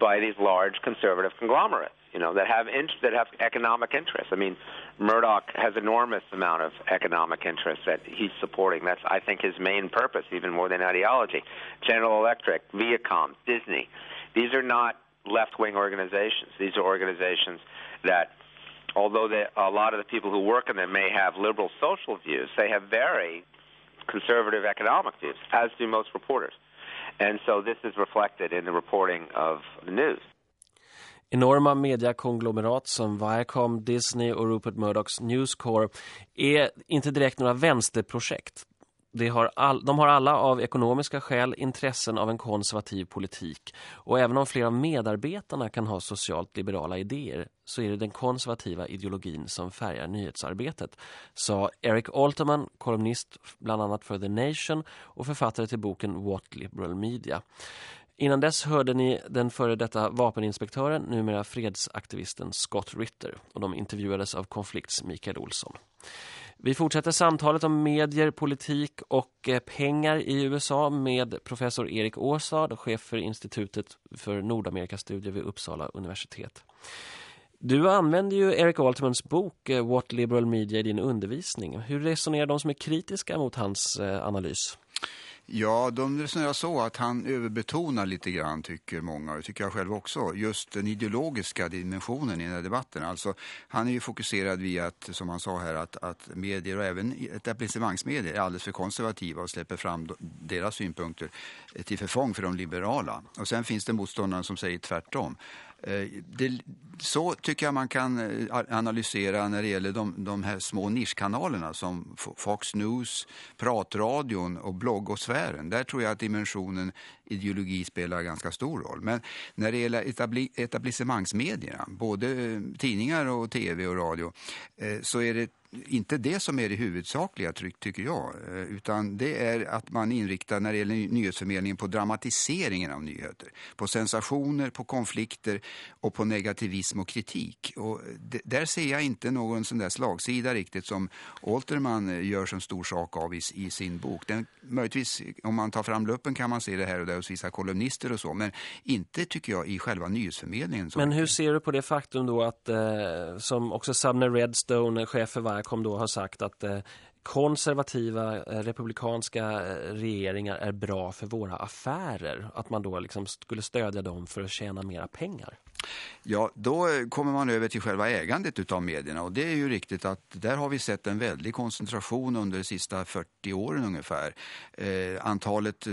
by these large conservative conglomerates, you know, that have that have economic interests. I mean, Murdoch has enormous amount of economic interests that he's supporting. That's, I think, his main purpose, even more than ideology. General Electric, Viacom, Disney. These are not left-wing organizations. These are organizations that although they, a lot of the people who work in them may have liberal social views, they have very conservative economic views, as do most reporters. And so this is reflected in the reporting of the news. Enorma mediekonglomerat som Viacom, Disney och Rupert Murdochs News Corp är inte direkt några vänsterprojekt. De har, all, de har alla av ekonomiska skäl intressen av en konservativ politik och även om flera av medarbetarna kan ha socialt liberala idéer så är det den konservativa ideologin som färgar nyhetsarbetet, sa Eric Alterman, kolumnist bland annat för The Nation och författare till boken What Liberal Media. Innan dess hörde ni den före detta vapeninspektören, numera fredsaktivisten Scott Ritter och de intervjuades av konflikts Mikael Olsson. Vi fortsätter samtalet om medier, politik och eh, pengar i USA med professor Erik Åsard, chef för Institutet för Nordamerikastudier vid Uppsala universitet. Du använder ju Eric Altmans bok eh, What Liberal Media i din undervisning. Hur resonerar de som är kritiska mot hans eh, analys? Ja, de resonerar så att han överbetonar lite grann tycker många och tycker jag själv också. Just den ideologiska dimensionen i den här debatten. Alltså, han är ju fokuserad via att, som han sa här, att, att medier och även etablissemangsmedier är alldeles för konservativa och släpper fram deras synpunkter till förfång för de liberala. Och sen finns det motståndare som säger tvärtom. Eh, det, så tycker jag man kan eh, analysera när det gäller de, de här små nischkanalerna som Fox News, pratradion och bloggosfären. Där tror jag att dimensionen ideologi spelar ganska stor roll. Men när det gäller etabli etablissemangsmedierna, både eh, tidningar och tv och radio, så är det inte det som är det huvudsakliga tycker jag. Eh, utan det är att man inriktar när det gäller nyhetsförmedlingen på dramatiseringen av nyheter. På sensationer, på konflikter och på negativism och kritik. Och där ser jag inte någon sån där slagsida riktigt som Alterman eh, gör som stor sak av i, i sin bok. Den, möjligtvis, om man tar fram luppen kan man se det här och där hos vissa kolumnister och så. Men inte tycker jag i själva nyhetsförmedlingen. Men hur ser du på det faktum då att eh, som också Sumner Redstone, chef för kom då har sagt att eh, konservativa eh, republikanska eh, regeringar är bra för våra affärer. Att man då liksom skulle stödja dem för att tjäna mera pengar. Ja, då kommer man över till själva ägandet utav medierna och det är ju riktigt att där har vi sett en väldig koncentration under de sista 40 åren ungefär. Eh, antalet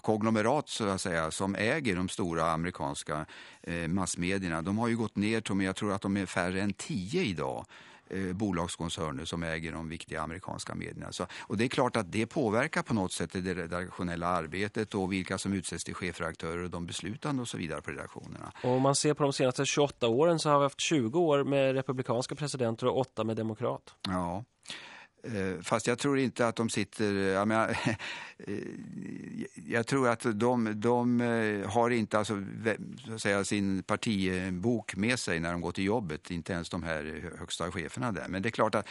konglomerat så att säga som äger de stora amerikanska eh, massmedierna, de har ju gått ner men jag tror att de är färre än 10 idag eh, bolagskoncerner som äger de viktiga amerikanska medierna. Så, och det är klart att det påverkar på något sätt det redaktionella arbetet och vilka som utsätts till chefredaktörer och de beslutande och så vidare på redaktionerna. Och om man ser på de senaste 28 åren så har vi haft 20 år med republikanska presidenter och 8 med demokrat. Ja. Eh, fast jag tror inte att de sitter... Eh, jag, menar, eh, jag tror att de, de har inte alltså, så att säga, sin partibok med sig när de går till jobbet. Inte ens de här högsta cheferna där. Men det är klart att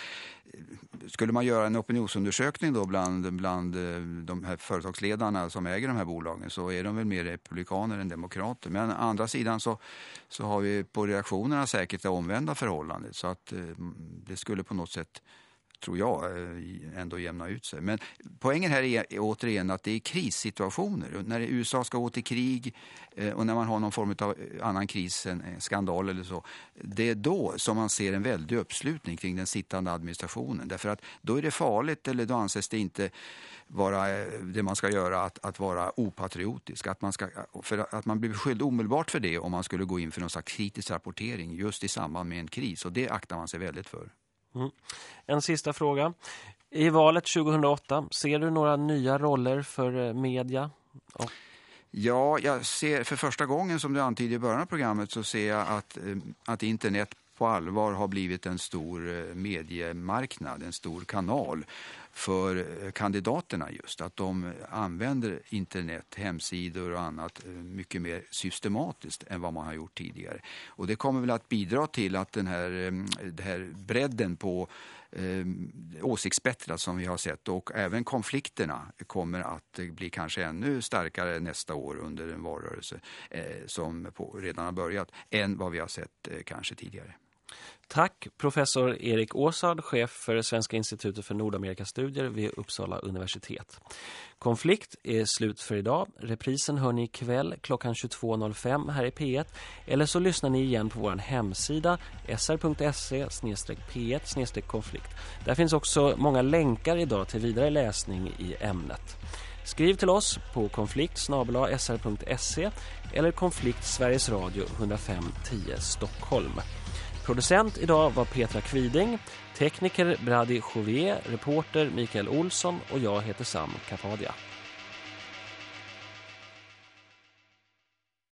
skulle man göra en opinionsundersökning då bland, bland de här företagsledarna som äger de här bolagen så är de väl mer republikaner än demokrater. Men å andra sidan så, så har vi på reaktionerna säkert det omvända förhållandet. Så att det skulle på något sätt tror jag, eh, ändå jämna ut sig. Men poängen här är återigen att det är krissituationer. När USA ska gå till krig eh, och när man har någon form av eh, annan kris, en skandal eller så. Det är då som man ser en väldig uppslutning kring den sittande administrationen. Därför att då är det farligt eller då anses det inte vara det man ska göra att, att vara opatriotisk. Att man, ska, för att man blir beskylld omedelbart för det om man skulle gå in för någon slags kritisk rapportering just i samband med en kris. Och det aktar man sig väldigt för. Mm. En sista fråga. I valet 2008, ser du några nya roller för eh, media? Och... Ja, jag ser för första gången som du antydde i början av programmet så ser jag att, eh, att internet på allvar har blivit en stor eh, mediemarknad, en stor kanal för eh, kandidaterna just. Att de använder internet, hemsidor och annat eh, mycket mer systematiskt än vad man har gjort tidigare. Och det kommer väl att bidra till att den här, den här bredden på eh, åsiktsspektrat som vi har sett och även konflikterna kommer att bli kanske ännu starkare nästa år under en valrörelse eh, som på, redan har börjat än vad vi har sett eh, kanske tidigare. Tack professor Erik Åsard, chef för Svenska institutet för Nordamerikastudier vid Uppsala universitet. Konflikt är slut för idag. Reprisen hör ni ikväll klockan 22.05 här i P1 eller så lyssnar ni igen på vår hemsida sr.se-p1-konflikt. Där finns också många länkar idag till vidare läsning i ämnet. Skriv till oss på konflikt sr.se eller konflikt Sveriges Radio 105 10 Stockholm. Producent idag var Petra Kviding, tekniker Brady Chauvier, reporter Mikael Olsson och jag heter Sam Kapadia.